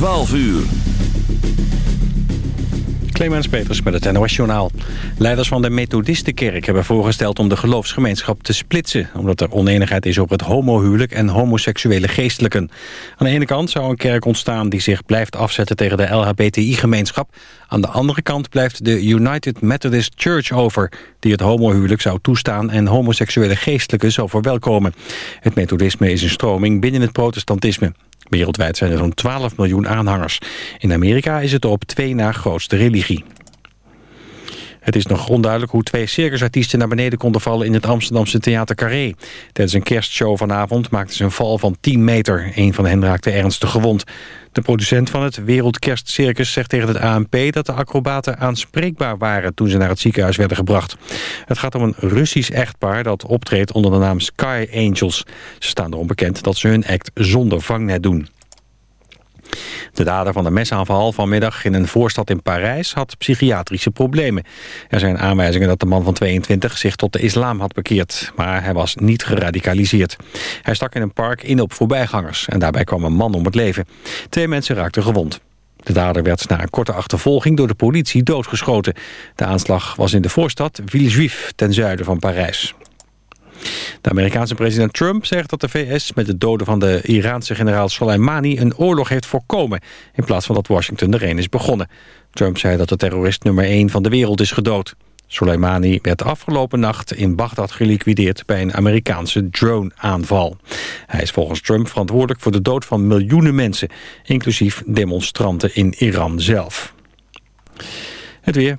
12 uur. Clemens Peters met het NOS Journaal. Leiders van de Methodistenkerk hebben voorgesteld om de geloofsgemeenschap te splitsen... omdat er oneenigheid is over het homohuwelijk en homoseksuele geestelijken. Aan de ene kant zou een kerk ontstaan die zich blijft afzetten tegen de LHBTI-gemeenschap. Aan de andere kant blijft de United Methodist Church over... die het homohuwelijk zou toestaan en homoseksuele geestelijken zou verwelkomen. Het methodisme is een stroming binnen het protestantisme. Wereldwijd zijn er zo'n 12 miljoen aanhangers. In Amerika is het de op twee na grootste religie. Het is nog onduidelijk hoe twee circusartiesten naar beneden konden vallen in het Amsterdamse Theater Carré. Tijdens een kerstshow vanavond maakten ze een val van 10 meter. Een van hen raakte ernstig gewond. De producent van het Wereldkerstcircus zegt tegen het ANP dat de acrobaten aanspreekbaar waren toen ze naar het ziekenhuis werden gebracht. Het gaat om een Russisch echtpaar dat optreedt onder de naam Sky Angels. Ze staan erom bekend dat ze hun act zonder vangnet doen. De dader van de mesaanval vanmiddag in een voorstad in Parijs had psychiatrische problemen. Er zijn aanwijzingen dat de man van 22 zich tot de islam had bekeerd, maar hij was niet geradicaliseerd. Hij stak in een park in op voorbijgangers en daarbij kwam een man om het leven. Twee mensen raakten gewond. De dader werd na een korte achtervolging door de politie doodgeschoten. De aanslag was in de voorstad Villejuif ten zuiden van Parijs. De Amerikaanse president Trump zegt dat de VS met het doden van de Iraanse generaal Soleimani een oorlog heeft voorkomen, in plaats van dat Washington erin is begonnen. Trump zei dat de terrorist nummer 1 van de wereld is gedood. Soleimani werd afgelopen nacht in Bagdad geliquideerd bij een Amerikaanse drone-aanval. Hij is volgens Trump verantwoordelijk voor de dood van miljoenen mensen, inclusief demonstranten in Iran zelf. Het weer.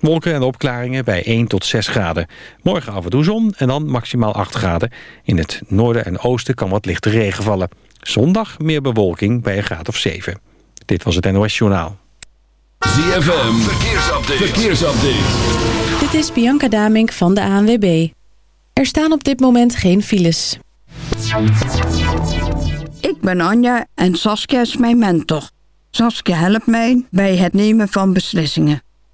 Wolken en opklaringen bij 1 tot 6 graden. Morgen af en toe zon en dan maximaal 8 graden. In het noorden en oosten kan wat lichte regen vallen. Zondag meer bewolking bij een graad of 7. Dit was het NOS Journaal. ZFM, verkeersupdate. verkeersupdate. Dit is Bianca Damink van de ANWB. Er staan op dit moment geen files. Ik ben Anja en Saskia is mijn mentor. Saskia helpt mij bij het nemen van beslissingen.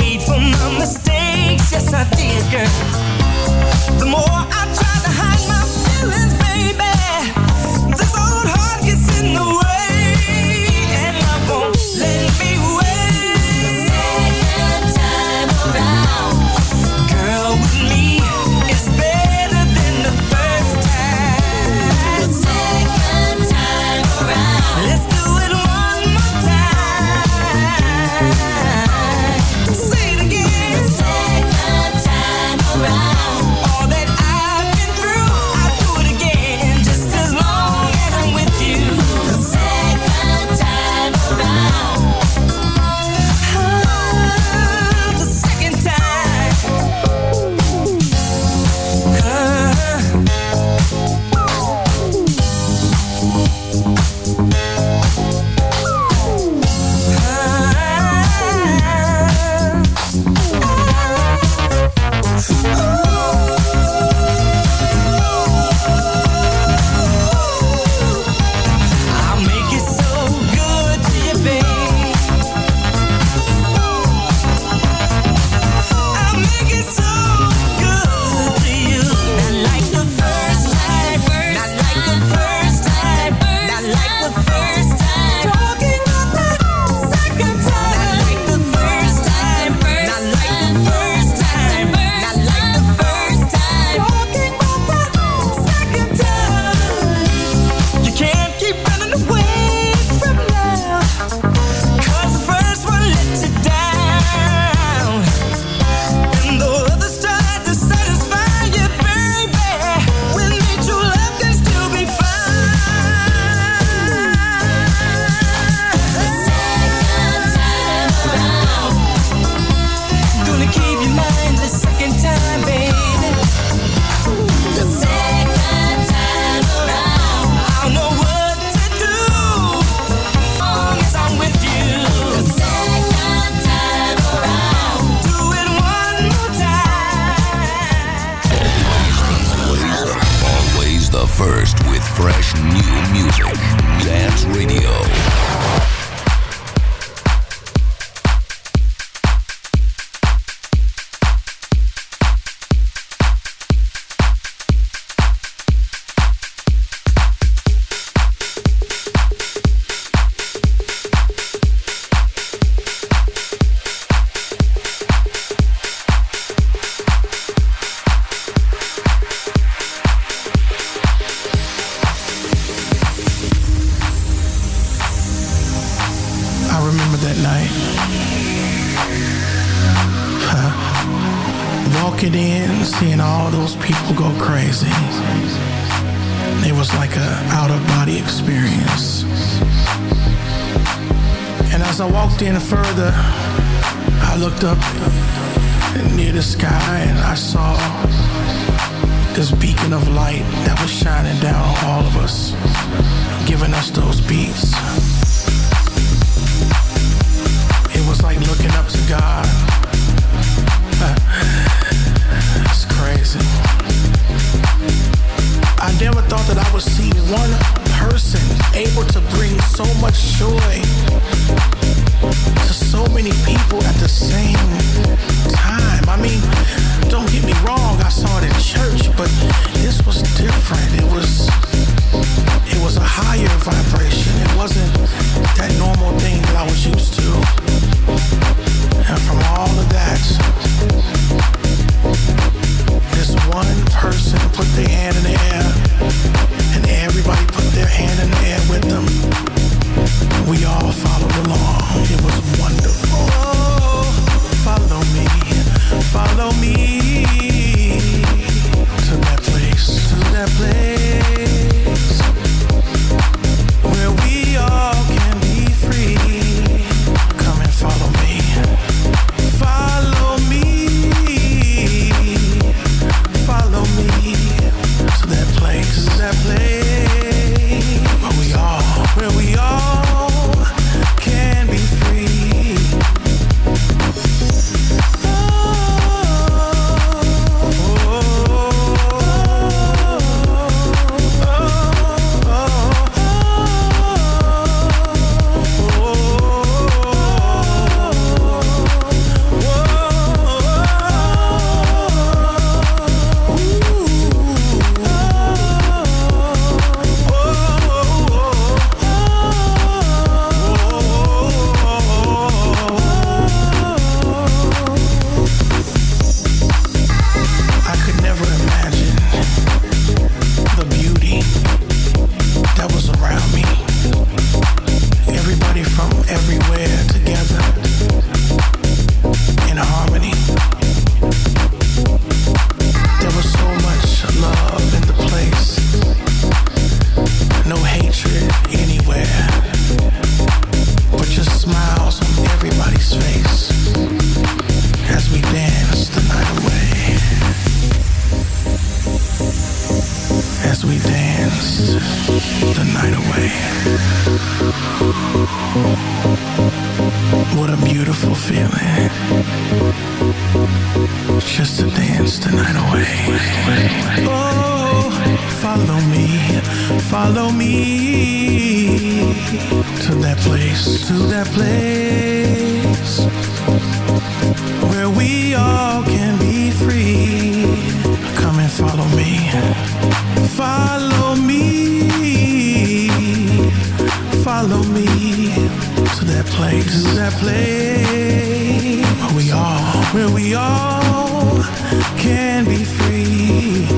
Paid for my mistakes, yes I did, girl. The more I was like a out of body experience. And as I walked in further, I looked up near the sky and I saw this beacon of light that was shining down on all of us, giving us those beats. It was like looking up to God. Never thought that I would see one person able to bring so much joy to so many people at the same time. I mean, don't get me wrong, I saw it in church, but this was different. It was it was a higher vibration. It wasn't that normal thing that I was used to. And from all of that, this one person put their hand in the air, and everybody put their hand in the air with them. We all followed along. It was wonderful. Follow me, follow me to that place, to that place where we all can be free.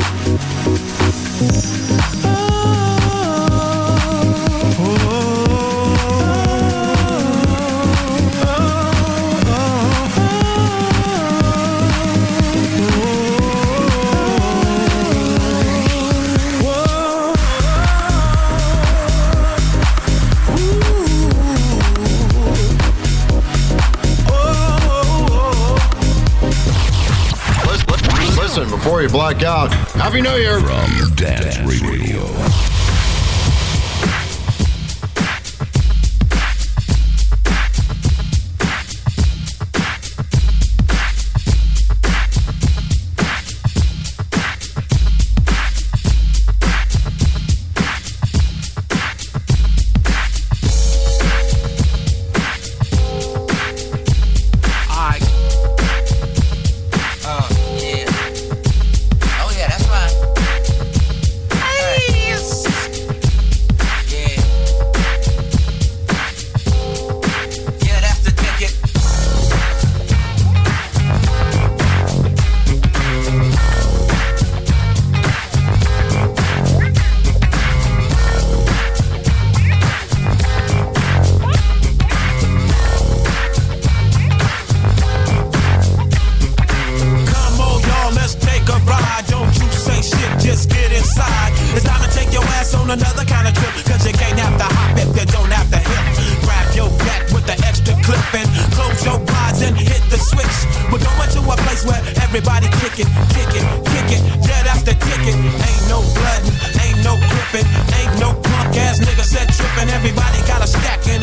Before you black out. Happy New Year. From Dance Radio.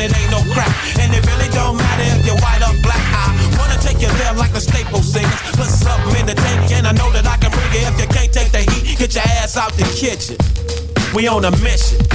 It ain't no crap. And it really don't matter if you're white or black. I wanna take you there like the staple singers. Put something in the tank and I know that I can bring it. If you can't take the heat, get your ass out the kitchen. We on a mission.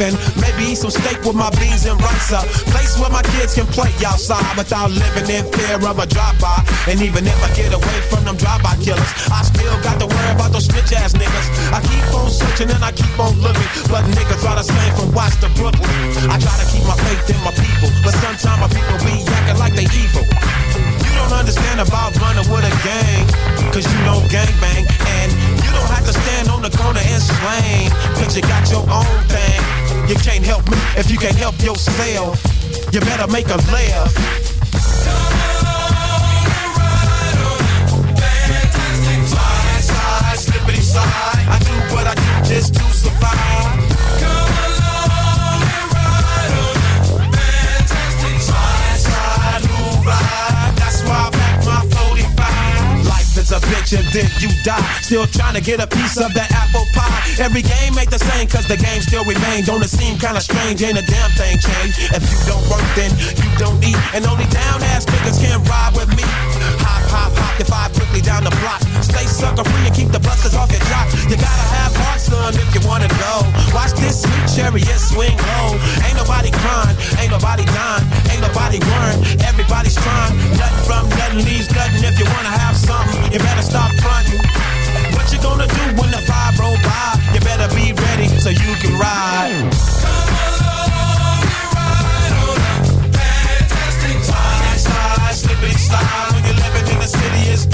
And maybe eat some steak with my beans and rice. A place where my kids can play outside without living in fear of a drive-by. And even if I get away from them drive-by killers, I still got to worry about those snitch ass niggas. I keep on searching and I keep on looking, but niggas are the same from Watts to Brooklyn. I try to keep my faith in my people, but sometimes my people be acting like they evil. You don't understand about running with a gang, cause you don't gang bang. And you don't have to stand on the corner and slang, cause you got your own thing. You can't help me if you can't help yourself. You better make a laugh. I do what I do just to survive. A bitch and then you die. Still trying to get a piece of that apple pie. Every game ain't the same cause the game still remain. Don't it seem kinda strange? Ain't a damn thing changed. If you don't work then you don't eat. And only down ass niggas can ride with me. Hop, hop, hop, if I quickly down the block. Stay sucker free and keep the busters off your jock. You gotta have heart, son, if you wanna go. Watch this sweet chariot swing low. Ain't nobody crying, ain't nobody dying, ain't nobody worrying. Everybody's trying. Nothing from nothing leaves nothing. If you wanna have stop fronting. What you gonna do when the five roll by? You better be ready so you can ride. Come along and on a fantastic slide, slide, slippity slide. When you're living in the city, it's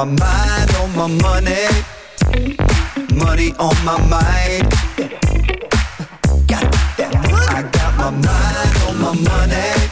my mind, on my money. Money on my mind. Got that money. I got my mind on my money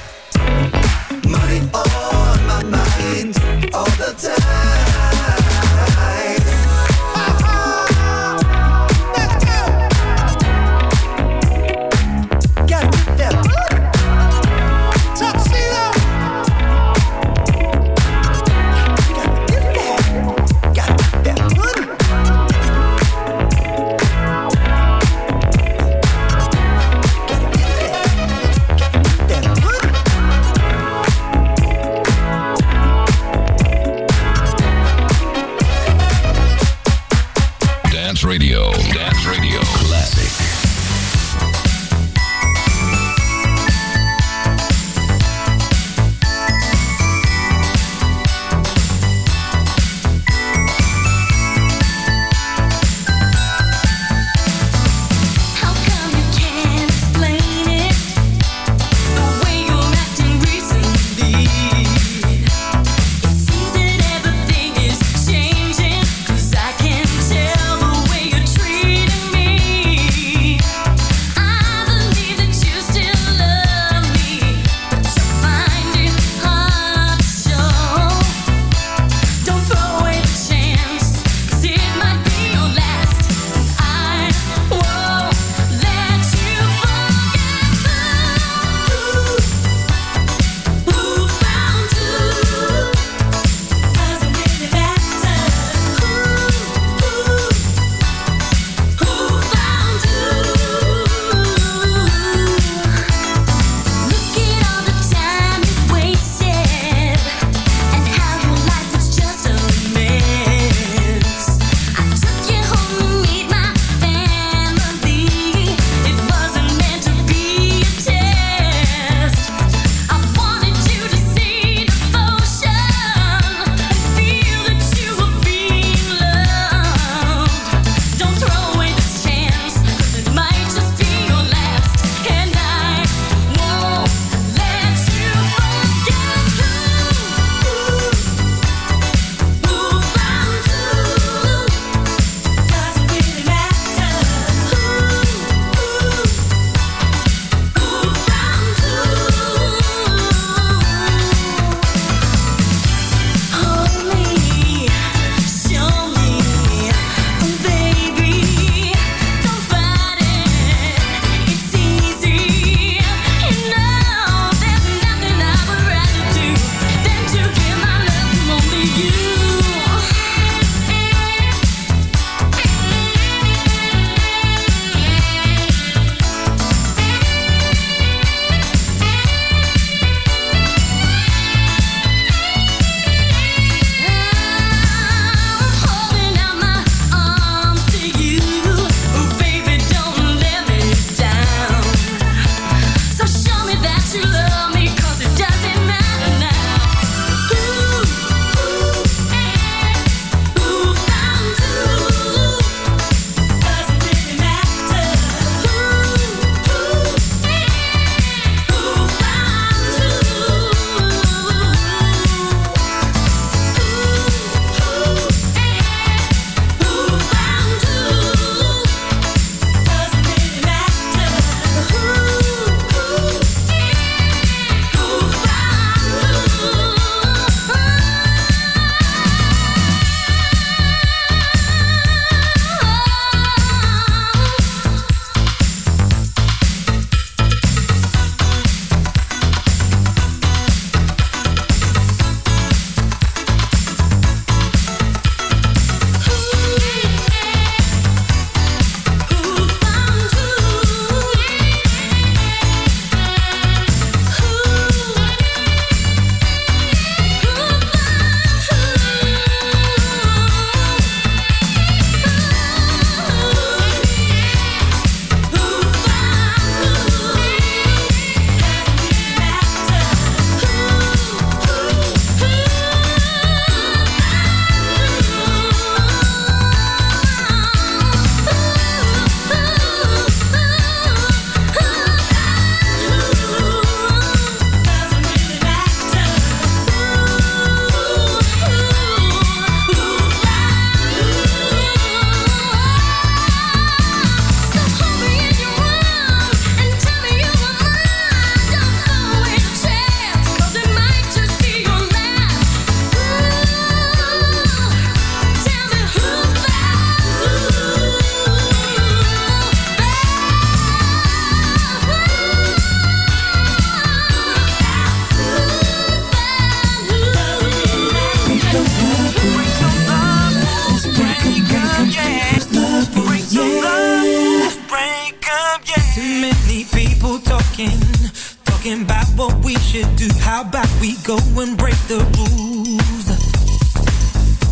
what we should do. How about we go and break the rules?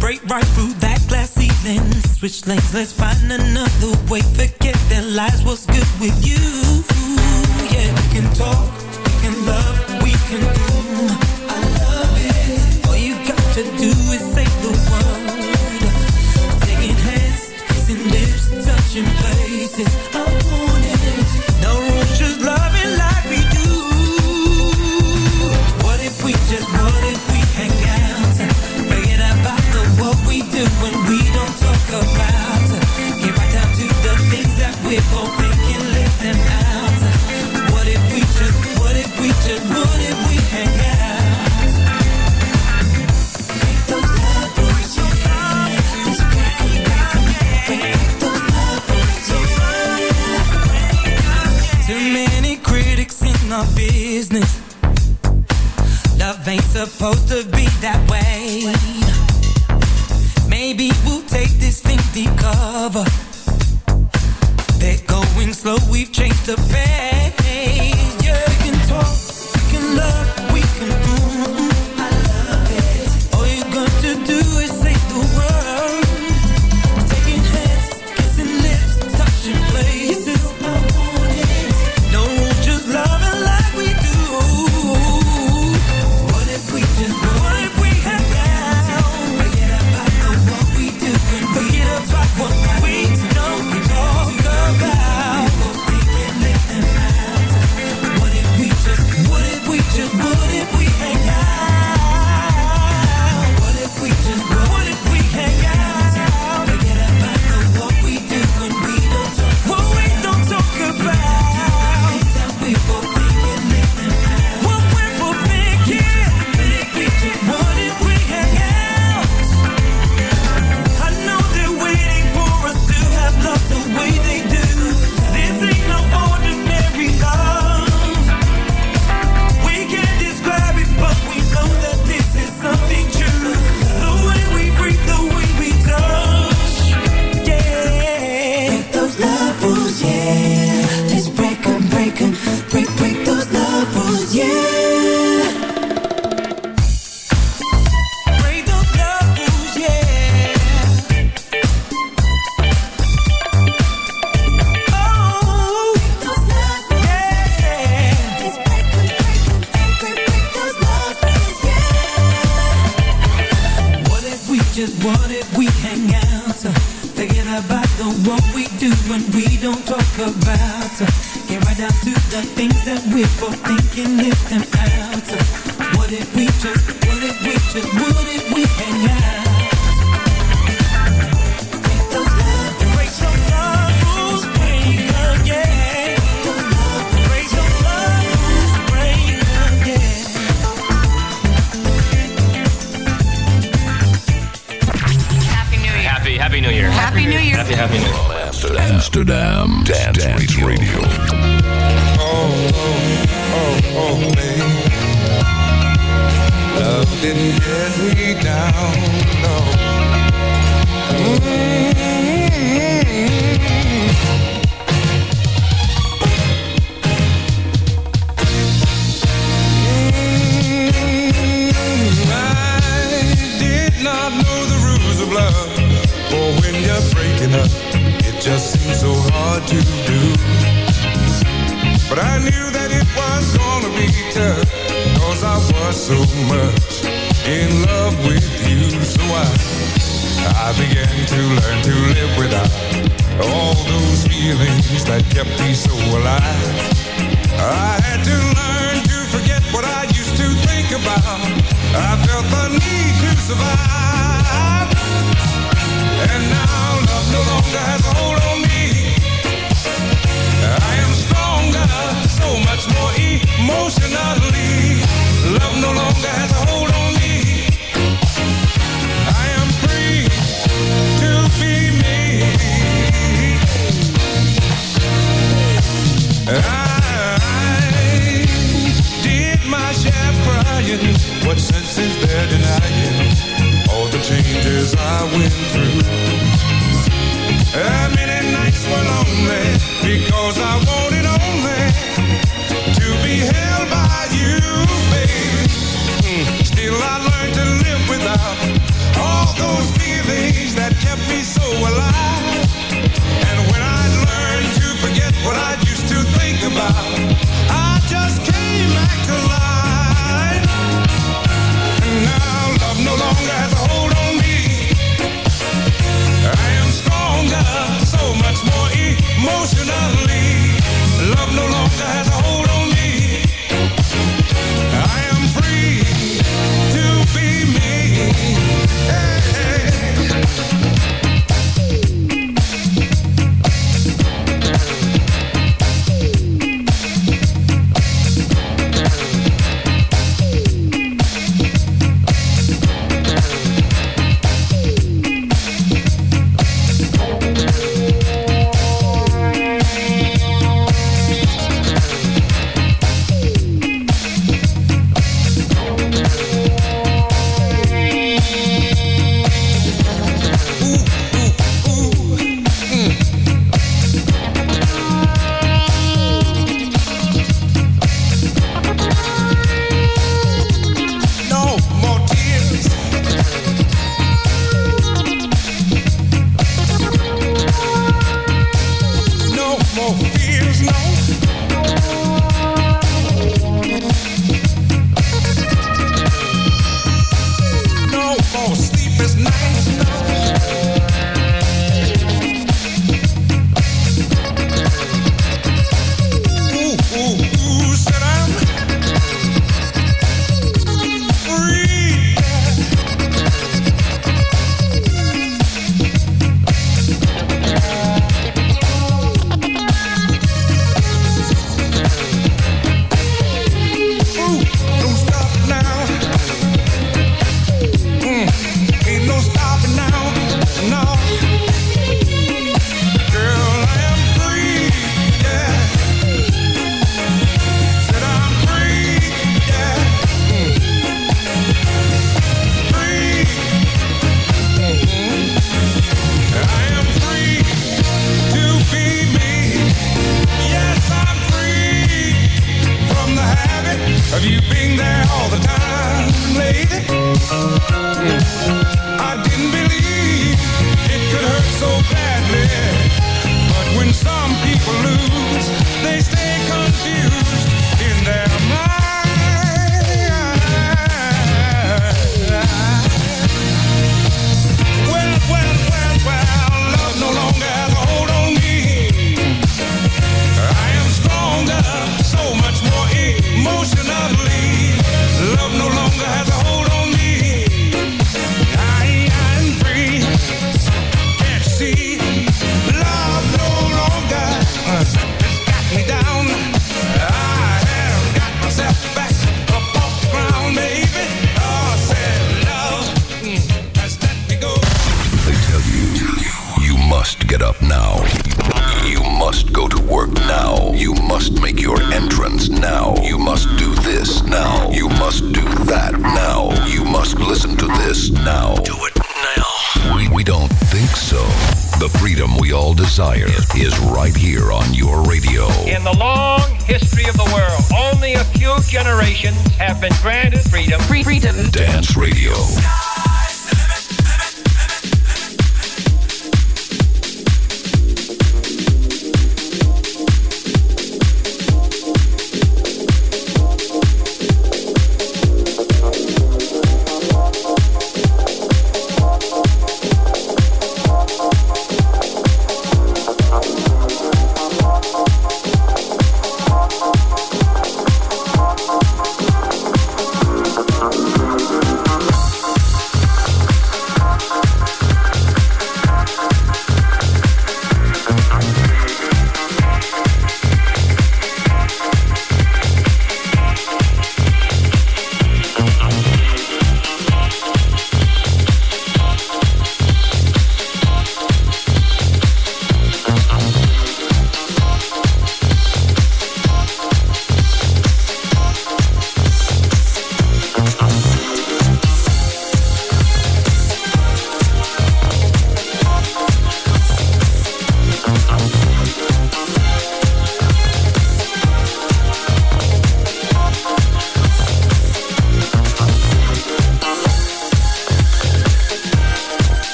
Break right through that glass ceiling. Switch lanes, let's find another way. Forget their lies, what's good with you? Yeah, we can talk, we can love, we can boom. I love it. All you got to do is say the word. Taking hands, kissing lips, touching faces.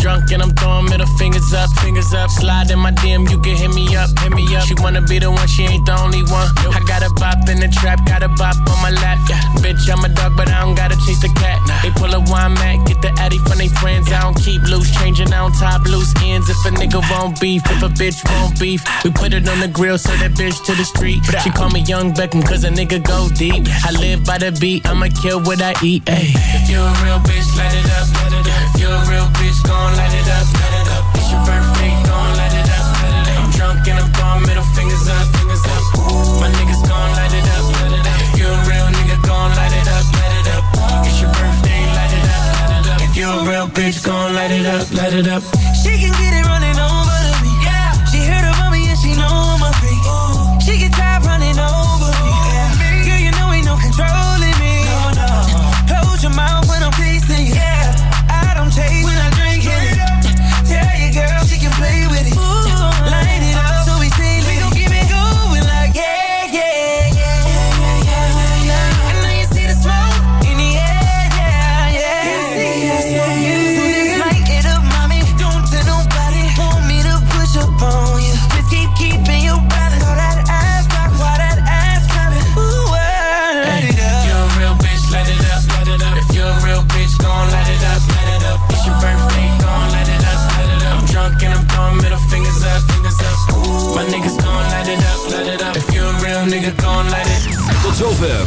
Drunk and I'm throwing middle fingers up, fingers up. Slide in my DM, you can hit me up, hit me up. She wanna be the one, she ain't the only one. I got a bop in the trap, got a bop on my lap. Yeah, bitch, I'm a dog, but I don't gotta chase the cat. They pull a wine mat, get the addy from they friends. I don't keep loose, changing, I don't top loose ends. If a nigga won't beef, if a bitch won't beef, we put it on the grill, so that bitch to the street. She call me Young Beckham, cause a nigga go deep. I live by the beat, I'ma kill what I eat. Ayy. If you a real bitch, light it up, light it up. If you a real bitch, gon' light it up, light it up. It's your birthday, gon' light it up, light it up. I'm drunk and I'm throwing middle fingers up, fingers up. My niggas gon' light it up, light it up. If you a real nigga, gon' light it up, light it up. It's your birthday, light it up, light it up. If you a real bitch, gon' light it up, light it up. She can get it running